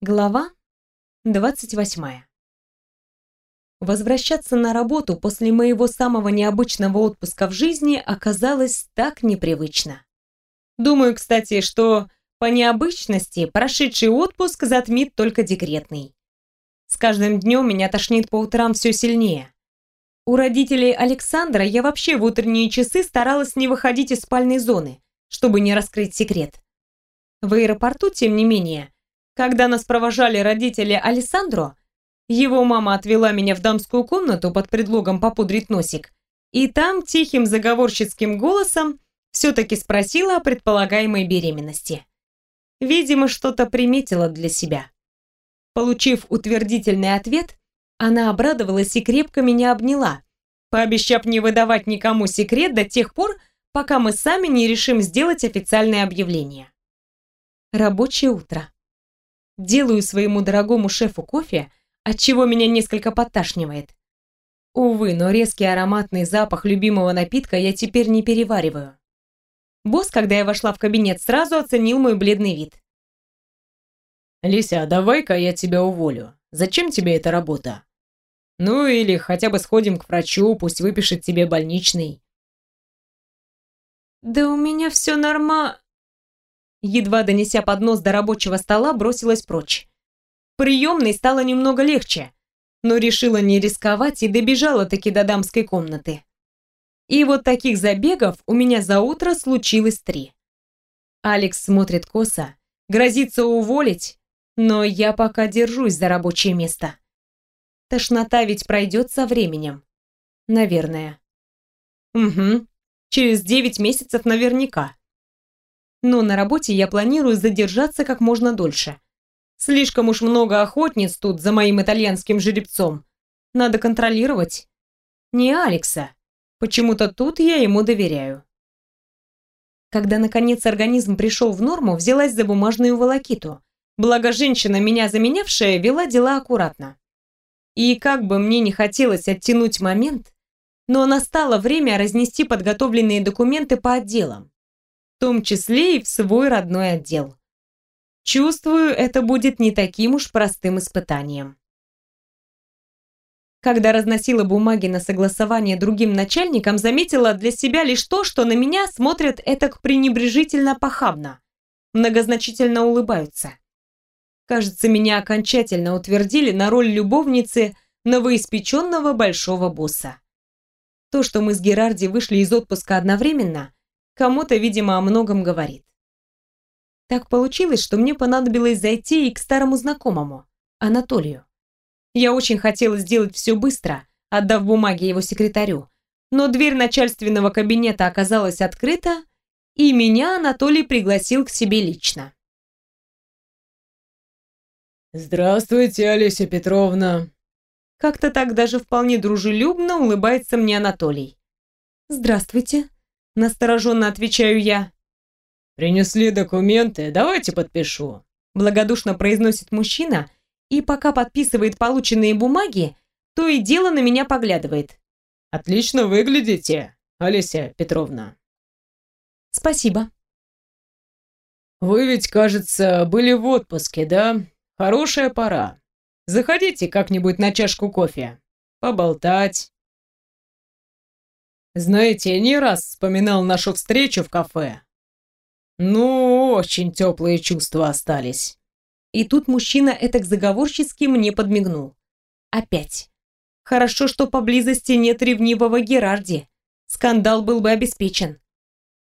Глава 28. Возвращаться на работу после моего самого необычного отпуска в жизни оказалось так непривычно. Думаю, кстати, что по необычности прошедший отпуск затмит только декретный. С каждым днем меня тошнит по утрам все сильнее. У родителей Александра я вообще в утренние часы старалась не выходить из спальной зоны, чтобы не раскрыть секрет. В аэропорту, тем не менее, когда нас провожали родители Алессандро, его мама отвела меня в дамскую комнату под предлогом попудрить носик, и там тихим заговорщицким голосом все-таки спросила о предполагаемой беременности. Видимо, что-то приметила для себя. Получив утвердительный ответ, она обрадовалась и крепко меня обняла, пообещав не выдавать никому секрет до тех пор, пока мы сами не решим сделать официальное объявление. Рабочее утро. Делаю своему дорогому шефу кофе, от чего меня несколько подташнивает. Увы, но резкий ароматный запах любимого напитка я теперь не перевариваю. Босс, когда я вошла в кабинет, сразу оценил мой бледный вид. «Лися, давай-ка я тебя уволю. Зачем тебе эта работа? Ну или хотя бы сходим к врачу, пусть выпишет тебе больничный». «Да у меня все норма...» едва донеся поднос до рабочего стола, бросилась прочь. Приемной стало немного легче, но решила не рисковать и добежала таки до дамской комнаты. И вот таких забегов у меня за утро случилось три. Алекс смотрит косо, грозится уволить, но я пока держусь за рабочее место. Тошнота ведь пройдет со временем. Наверное. Угу. Через девять месяцев наверняка но на работе я планирую задержаться как можно дольше. Слишком уж много охотниц тут за моим итальянским жеребцом. Надо контролировать. Не Алекса. Почему-то тут я ему доверяю. Когда, наконец, организм пришел в норму, взялась за бумажную волокиту. Благо, женщина, меня заменявшая, вела дела аккуратно. И как бы мне не хотелось оттянуть момент, но настало время разнести подготовленные документы по отделам том числе и в свой родной отдел. Чувствую, это будет не таким уж простым испытанием. Когда разносила бумаги на согласование другим начальникам, заметила для себя лишь то, что на меня смотрят этак пренебрежительно похабно, многозначительно улыбаются. Кажется, меня окончательно утвердили на роль любовницы новоиспеченного большого босса. То, что мы с Герарди вышли из отпуска одновременно, кому-то, видимо, о многом говорит. Так получилось, что мне понадобилось зайти и к старому знакомому, Анатолию. Я очень хотела сделать все быстро, отдав бумаги его секретарю, но дверь начальственного кабинета оказалась открыта, и меня Анатолий пригласил к себе лично. «Здравствуйте, Олеся Петровна!» Как-то так даже вполне дружелюбно улыбается мне Анатолий. «Здравствуйте!» Настороженно отвечаю я. «Принесли документы, давайте подпишу», благодушно произносит мужчина и пока подписывает полученные бумаги, то и дело на меня поглядывает. «Отлично выглядите, Олеся Петровна». «Спасибо». «Вы ведь, кажется, были в отпуске, да? Хорошая пора. Заходите как-нибудь на чашку кофе. Поболтать, знаете, не раз вспоминал нашу встречу в кафе. Ну, очень теплые чувства остались. И тут мужчина этак заговорчески мне подмигнул. Опять. Хорошо, что поблизости нет ревнивого Герарди. Скандал был бы обеспечен.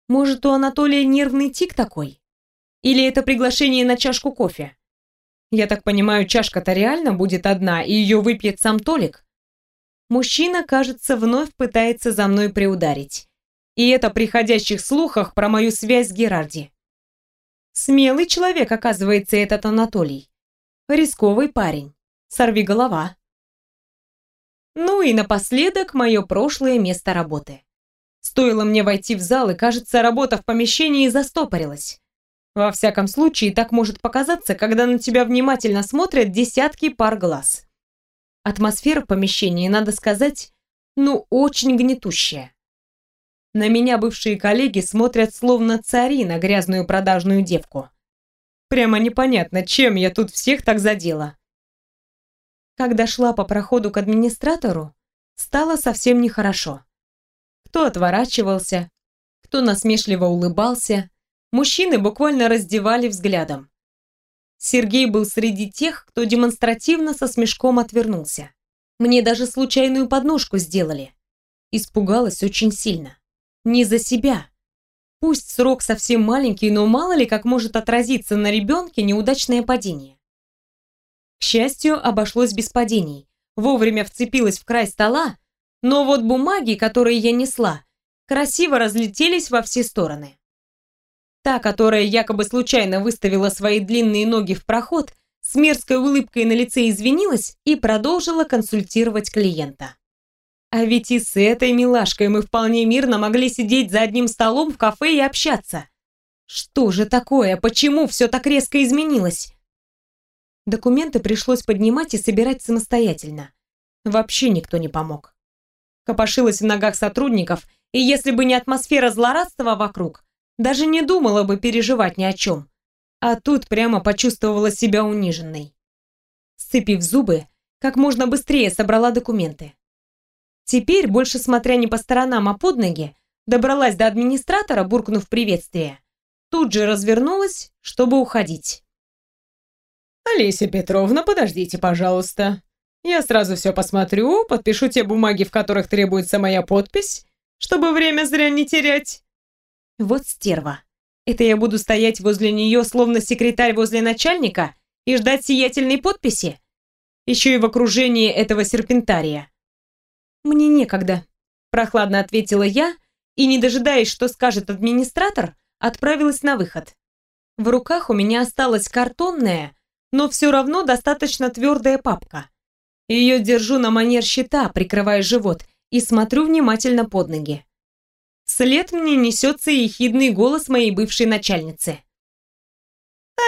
Может, у Анатолия нервный тик такой? Или это приглашение на чашку кофе? Я так понимаю, чашка-то реально будет одна, и ее выпьет сам Толик? Мужчина, кажется, вновь пытается за мной приударить. И это при ходящих слухах про мою связь с Герарди. Смелый человек, оказывается, этот Анатолий. Рисковый парень. Сорви голова. Ну и напоследок мое прошлое место работы. Стоило мне войти в зал, и, кажется, работа в помещении застопорилась. Во всяком случае, так может показаться, когда на тебя внимательно смотрят десятки пар глаз. Атмосфера в помещении, надо сказать, ну, очень гнетущая. На меня бывшие коллеги смотрят словно цари на грязную продажную девку. Прямо непонятно, чем я тут всех так задела. Когда шла по проходу к администратору, стало совсем нехорошо. Кто отворачивался, кто насмешливо улыбался, мужчины буквально раздевали взглядом. Сергей был среди тех, кто демонстративно со смешком отвернулся. Мне даже случайную подножку сделали. Испугалась очень сильно. Не за себя. Пусть срок совсем маленький, но мало ли как может отразиться на ребенке неудачное падение. К счастью, обошлось без падений. Вовремя вцепилась в край стола, но вот бумаги, которые я несла, красиво разлетелись во все стороны. Та, которая якобы случайно выставила свои длинные ноги в проход, с мерзкой улыбкой на лице извинилась и продолжила консультировать клиента. А ведь и с этой милашкой мы вполне мирно могли сидеть за одним столом в кафе и общаться. Что же такое? Почему все так резко изменилось? Документы пришлось поднимать и собирать самостоятельно. Вообще никто не помог. Копошилась в ногах сотрудников, и если бы не атмосфера злорадства вокруг, даже не думала бы переживать ни о чем. А тут прямо почувствовала себя униженной. Сцепив зубы, как можно быстрее собрала документы. Теперь, больше смотря не по сторонам, а под ноги, добралась до администратора, буркнув приветствие. Тут же развернулась, чтобы уходить. «Олеся Петровна, подождите, пожалуйста. Я сразу все посмотрю, подпишу те бумаги, в которых требуется моя подпись, чтобы время зря не терять». Вот стерва. Это я буду стоять возле нее, словно секретарь возле начальника, и ждать сиятельной подписи? Еще и в окружении этого серпентария. «Мне некогда», – прохладно ответила я, и, не дожидаясь, что скажет администратор, отправилась на выход. В руках у меня осталась картонная, но все равно достаточно твердая папка. Ее держу на манер щита, прикрывая живот, и смотрю внимательно под ноги. Вслед мне несется ехидный голос моей бывшей начальницы.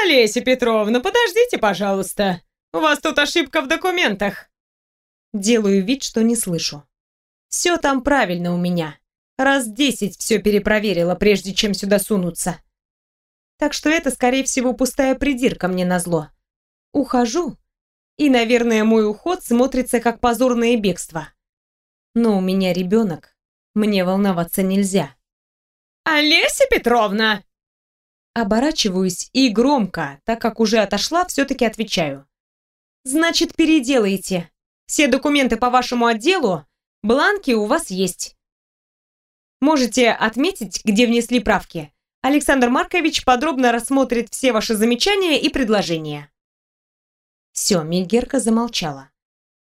«Олеся Петровна, подождите, пожалуйста. У вас тут ошибка в документах». Делаю вид, что не слышу. Все там правильно у меня. Раз десять все перепроверила, прежде чем сюда сунуться. Так что это, скорее всего, пустая придирка мне назло. Ухожу, и, наверное, мой уход смотрится как позорное бегство. Но у меня ребенок, мне волноваться нельзя. «Олеся Петровна!» Оборачиваюсь и громко, так как уже отошла, все-таки отвечаю. «Значит, переделаете. Все документы по вашему отделу, бланки у вас есть. Можете отметить, где внесли правки. Александр Маркович подробно рассмотрит все ваши замечания и предложения». Все, Мильгерка замолчала.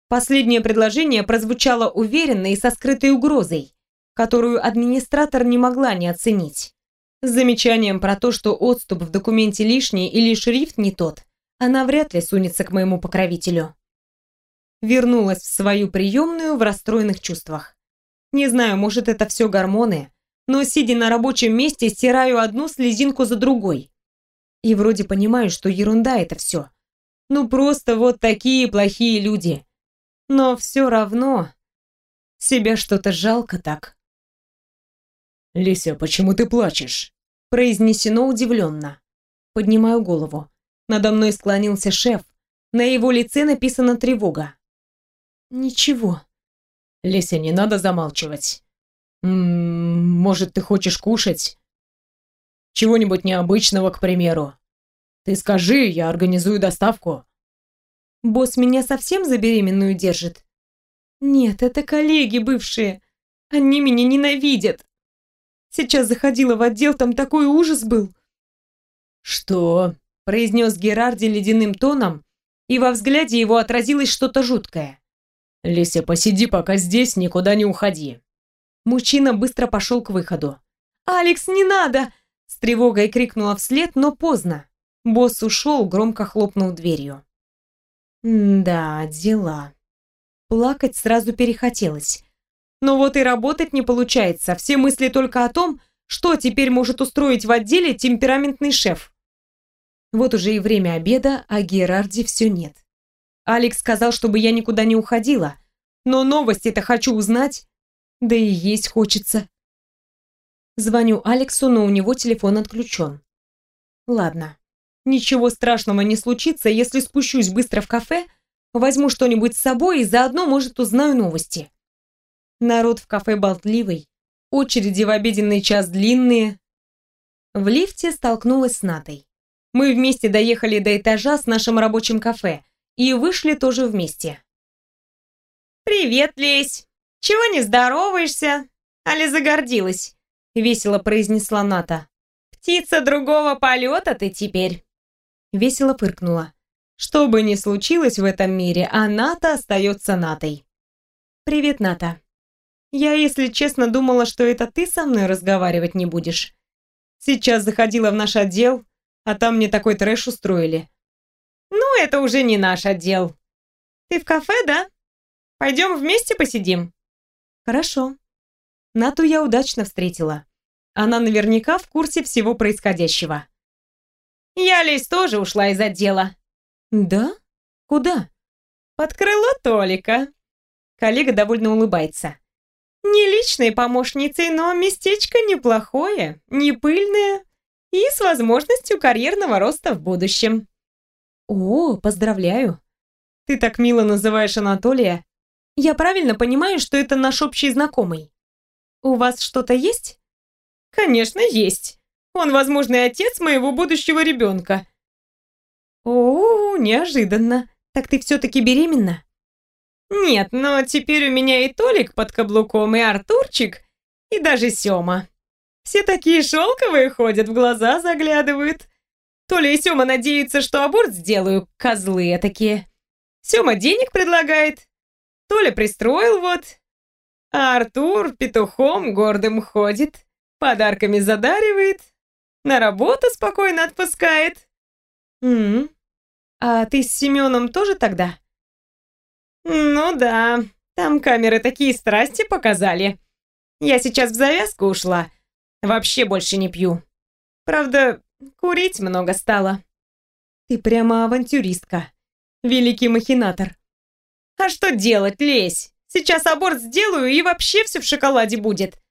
Последнее предложение прозвучало уверенно и со скрытой угрозой, которую администратор не могла не оценить. С замечанием про то, что отступ в документе лишний или шрифт не тот, она вряд ли сунется к моему покровителю. Вернулась в свою приемную в расстроенных чувствах. Не знаю, может это все гормоны, но сидя на рабочем месте, стираю одну слезинку за другой. И вроде понимаю, что ерунда это все. Ну просто вот такие плохие люди. Но все равно себя что-то жалко так. «Лися, почему ты плачешь?» Произнесено удивленно. Поднимаю голову. Надо мной склонился шеф. На его лице написана тревога. «Ничего». «Леся, не надо замалчивать. М -м, может, ты хочешь кушать? Чего-нибудь необычного, к примеру. Ты скажи, я организую доставку. Босс меня совсем за беременную держит? Нет, это коллеги бывшие. Они меня ненавидят. Сейчас заходила в отдел, там такой ужас был. Что? произнес Герарди ледяным тоном, и во взгляде его отразилось что-то жуткое. Леся, посиди пока здесь, никуда не уходи. Мужчина быстро пошел к выходу. «Алекс, не надо!» С тревогой крикнула вслед, но поздно. Босс ушел, громко хлопнул дверью. да, дела. Плакать сразу перехотелось. Но вот и работать не получается. Все мысли только о том, что теперь может устроить в отделе темпераментный шеф. Вот уже и время обеда, а Герарди все нет. Алекс сказал, чтобы я никуда не уходила. Но новости-то хочу узнать. Да и есть хочется. Звоню Алексу, но у него телефон отключен. Ладно. Ничего страшного не случится, если спущусь быстро в кафе, возьму что-нибудь с собой и заодно, может, узнаю новости. Народ в кафе болтливый, очереди в обеденный час длинные. В лифте столкнулась с Натой. Мы вместе доехали до этажа с нашим рабочим кафе и вышли тоже вместе. «Привет, Лесь! Чего не здороваешься? Али загордилась?» — весело произнесла Ната. «Птица другого полета ты теперь!» Весело фыркнула. Что бы ни случилось в этом мире, а Ната остается Натой. «Привет, Ната. Я, если честно, думала, что это ты со мной разговаривать не будешь. Сейчас заходила в наш отдел, а там мне такой трэш устроили. Ну, это уже не наш отдел. Ты в кафе, да? Пойдем вместе посидим? Хорошо. Нату я удачно встретила. Она наверняка в курсе всего происходящего. Я, Лесь, тоже ушла из отдела. Да? Куда? Под крыло Толика. Коллега довольно улыбается. Не личной помощницей, но местечко неплохое, не пыльное и с возможностью карьерного роста в будущем. О, поздравляю. Ты так мило называешь Анатолия. Я правильно понимаю, что это наш общий знакомый? У вас что-то есть? Конечно, есть. Он возможный отец моего будущего ребенка. О, неожиданно. Так ты все-таки беременна? Нет, но теперь у меня и Толик под каблуком, и Артурчик, и даже Сёма. Все такие шелковые ходят, в глаза заглядывают. Толя и Сёма надеются, что аборт сделаю, козлы такие. Сёма денег предлагает. Толя пристроил вот. А Артур петухом гордым ходит, подарками задаривает, на работу спокойно отпускает. М, А ты с Семеном тоже тогда? Ну да, там камеры такие страсти показали. Я сейчас в завязку ушла. Вообще больше не пью. Правда, курить много стало. Ты прямо авантюристка. Великий махинатор. А что делать, лезь? Сейчас аборт сделаю и вообще все в шоколаде будет.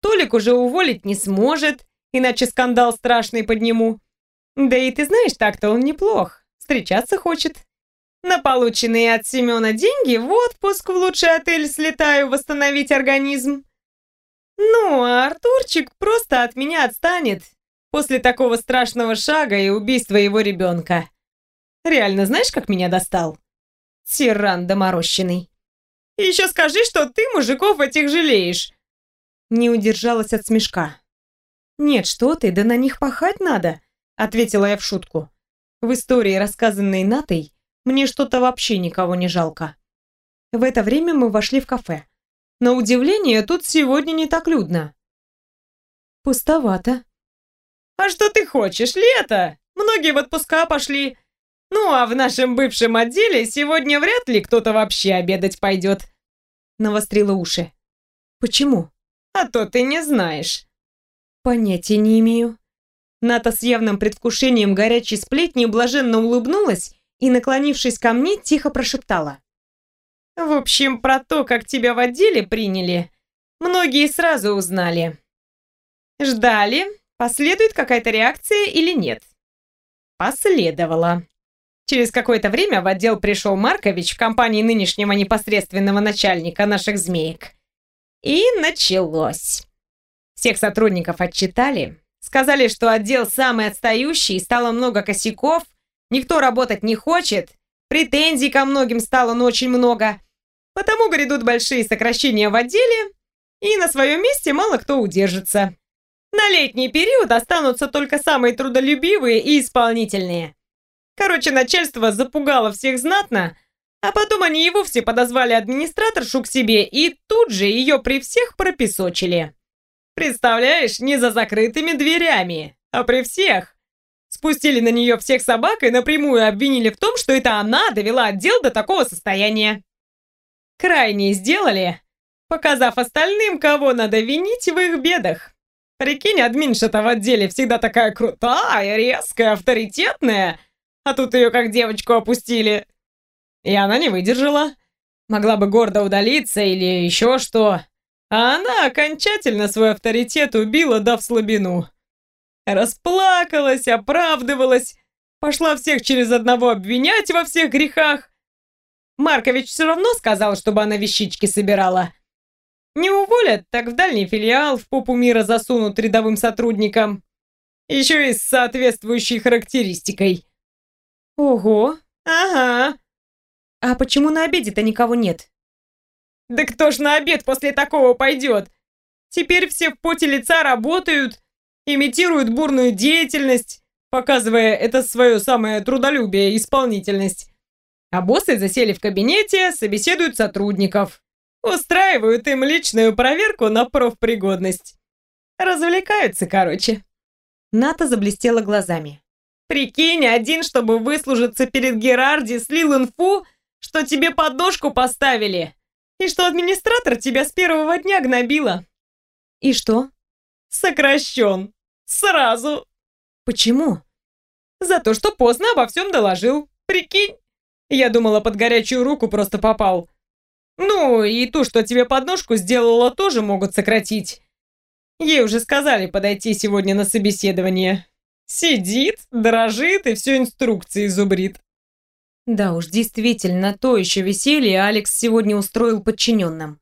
Толик уже уволить не сможет, иначе скандал страшный подниму. Да и ты знаешь, так-то он неплох. Встречаться хочет. На полученные от Семена деньги в отпуск в лучший отель слетаю восстановить организм. Ну, а Артурчик просто от меня отстанет после такого страшного шага и убийства его ребенка. Реально, знаешь, как меня достал? Тиран доморощенный. Еще скажи, что ты мужиков этих жалеешь. Не удержалась от смешка. Нет, что ты, да на них пахать надо, ответила я в шутку. В истории, рассказанной Натой, мне что-то вообще никого не жалко. В это время мы вошли в кафе. На удивление, тут сегодня не так людно. Пустовато. А что ты хочешь, лето? Многие в отпуска пошли. Ну, а в нашем бывшем отделе сегодня вряд ли кто-то вообще обедать пойдет. Навострила уши. Почему? А то ты не знаешь. Понятия не имею. Ната с явным предвкушением горячей сплетни блаженно улыбнулась и, наклонившись ко мне, тихо прошептала. «В общем, про то, как тебя в отделе приняли, многие сразу узнали. Ждали, последует какая-то реакция или нет. Последовала. Через какое-то время в отдел пришел Маркович в компании нынешнего непосредственного начальника наших змеек. И началось. Всех сотрудников отчитали, сказали, что отдел самый отстающий, стало много косяков, Никто работать не хочет, претензий ко многим стало ну, очень много. Потому грядут большие сокращения в отделе, и на своем месте мало кто удержится. На летний период останутся только самые трудолюбивые и исполнительные. Короче, начальство запугало всех знатно, а потом они и вовсе подозвали администраторшу к себе и тут же ее при всех пропесочили. Представляешь, не за закрытыми дверями, а при всех. Спустили на нее всех собак и напрямую обвинили в том, что это она довела отдел до такого состояния. Крайне сделали, показав остальным, кого надо винить в их бедах. Прикинь, админша-то в отделе всегда такая крутая, резкая, авторитетная, а тут ее как девочку опустили. И она не выдержала. Могла бы гордо удалиться или еще что. А она окончательно свой авторитет убила, дав слабину. Расплакалась, оправдывалась. Пошла всех через одного обвинять во всех грехах. Маркович все равно сказал, чтобы она вещички собирала. Не уволят, так в дальний филиал в попу мира засунут рядовым сотрудникам. Еще и с соответствующей характеристикой. Ого, ага. А почему на обеде-то никого нет? Да кто ж на обед после такого пойдет? Теперь все в поте лица работают, имитируют бурную деятельность, показывая это свое самое трудолюбие и исполнительность. А боссы засели в кабинете, собеседуют сотрудников. Устраивают им личную проверку на профпригодность. Развлекаются, короче. Ната заблестела глазами. Прикинь, один, чтобы выслужиться перед Герарди, слил инфу, что тебе подножку поставили, и что администратор тебя с первого дня гнобила. И что? Сокращен. Сразу. Почему? За то, что поздно обо всем доложил. Прикинь. Я думала, под горячую руку просто попал. Ну, и ту, что тебе подножку сделала, тоже могут сократить. Ей уже сказали подойти сегодня на собеседование. Сидит, дрожит и все инструкции зубрит. Да уж, действительно, то еще веселье Алекс сегодня устроил подчиненным.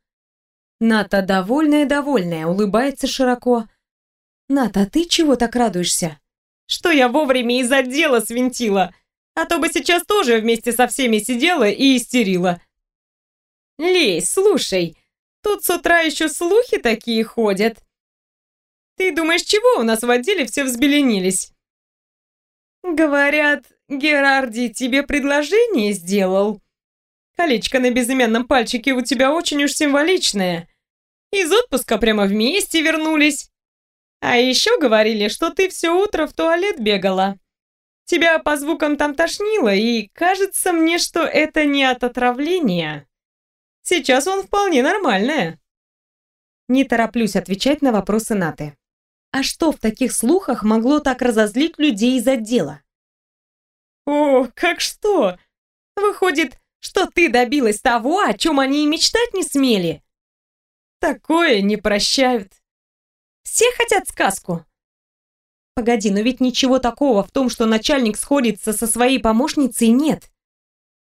Ната довольная-довольная, улыбается широко. Ната, ты чего так радуешься? Что я вовремя из отдела свинтила, а то бы сейчас тоже вместе со всеми сидела и истерила. Лей, слушай, тут с утра еще слухи такие ходят. Ты думаешь, чего у нас в отделе все взбеленились? Говорят, Герарди тебе предложение сделал. Колечко на безымянном пальчике у тебя очень уж символичное. Из отпуска прямо вместе вернулись. А еще говорили, что ты все утро в туалет бегала. Тебя по звукам там тошнило, и кажется мне, что это не от отравления. Сейчас он вполне нормальная. Не тороплюсь отвечать на вопросы Наты. А что в таких слухах могло так разозлить людей из отдела? О, как что? Выходит, что ты добилась того, о чем они и мечтать не смели? Такое не прощают. Все хотят сказку. Погоди, но ведь ничего такого в том, что начальник сходится со своей помощницей, нет.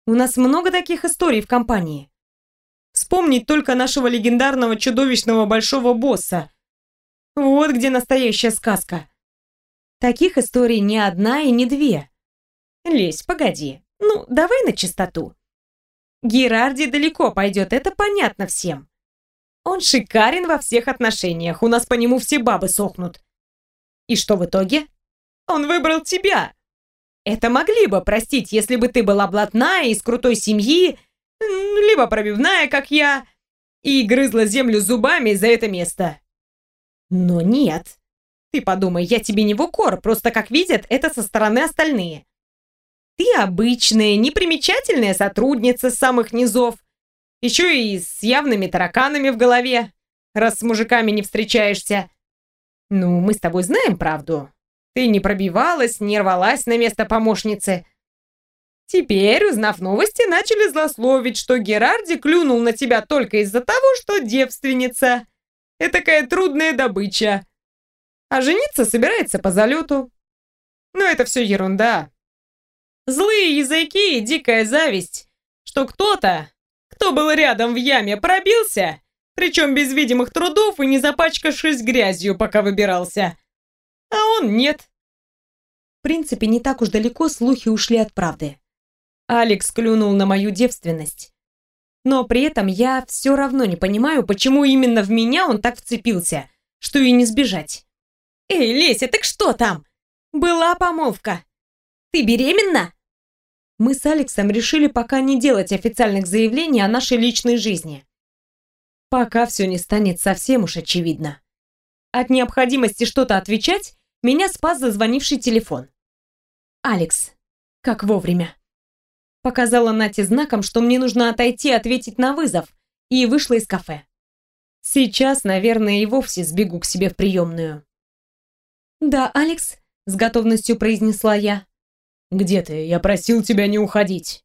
У нас много таких историй в компании. Вспомнить только нашего легендарного чудовищного большого босса, вот где настоящая сказка. Таких историй не одна и не две. Лесь, погоди. Ну, давай на чистоту. Герарди далеко пойдет, это понятно всем. Он шикарен во всех отношениях, у нас по нему все бабы сохнут. И что в итоге? Он выбрал тебя. Это могли бы простить, если бы ты была блатная, из крутой семьи, либо пробивная, как я, и грызла землю зубами за это место. Но нет. Ты подумай, я тебе не в укор, просто как видят, это со стороны остальные. Ты обычная, непримечательная сотрудница самых низов. Еще и с явными тараканами в голове, раз с мужиками не встречаешься. Ну, мы с тобой знаем правду. Ты не пробивалась, не рвалась на место помощницы. Теперь, узнав новости, начали злословить, что Герарди клюнул на тебя только из-за того, что девственница. Этакая трудная добыча. А жениться собирается по залету. Но это все ерунда. Злые языки и дикая зависть, что кто-то, кто был рядом в яме, пробился, причем без видимых трудов и не запачкавшись грязью, пока выбирался. А он нет. В принципе, не так уж далеко слухи ушли от правды. Алекс клюнул на мою девственность. Но при этом я все равно не понимаю, почему именно в меня он так вцепился, что и не сбежать. «Эй, Леся, так что там? Была помолвка. Ты беременна?» Мы с Алексом решили пока не делать официальных заявлений о нашей личной жизни. Пока все не станет совсем уж очевидно. От необходимости что-то отвечать меня спас зазвонивший телефон. «Алекс, как вовремя». Показала Нате знаком, что мне нужно отойти ответить на вызов, и вышла из кафе. Сейчас, наверное, и вовсе сбегу к себе в приемную. «Да, Алекс», — с готовностью произнесла я. «Где ты? Я просил тебя не уходить».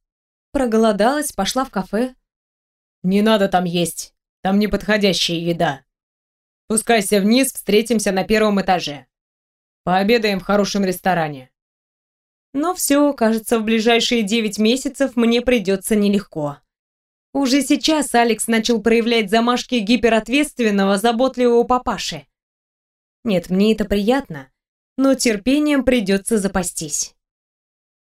Проголодалась, пошла в кафе. «Не надо там есть. Там неподходящая еда. Спускайся вниз, встретимся на первом этаже. Пообедаем в хорошем ресторане». Но все, кажется, в ближайшие девять месяцев мне придется нелегко. Уже сейчас Алекс начал проявлять замашки гиперответственного, заботливого папаши. Нет, мне это приятно, но терпением придется запастись.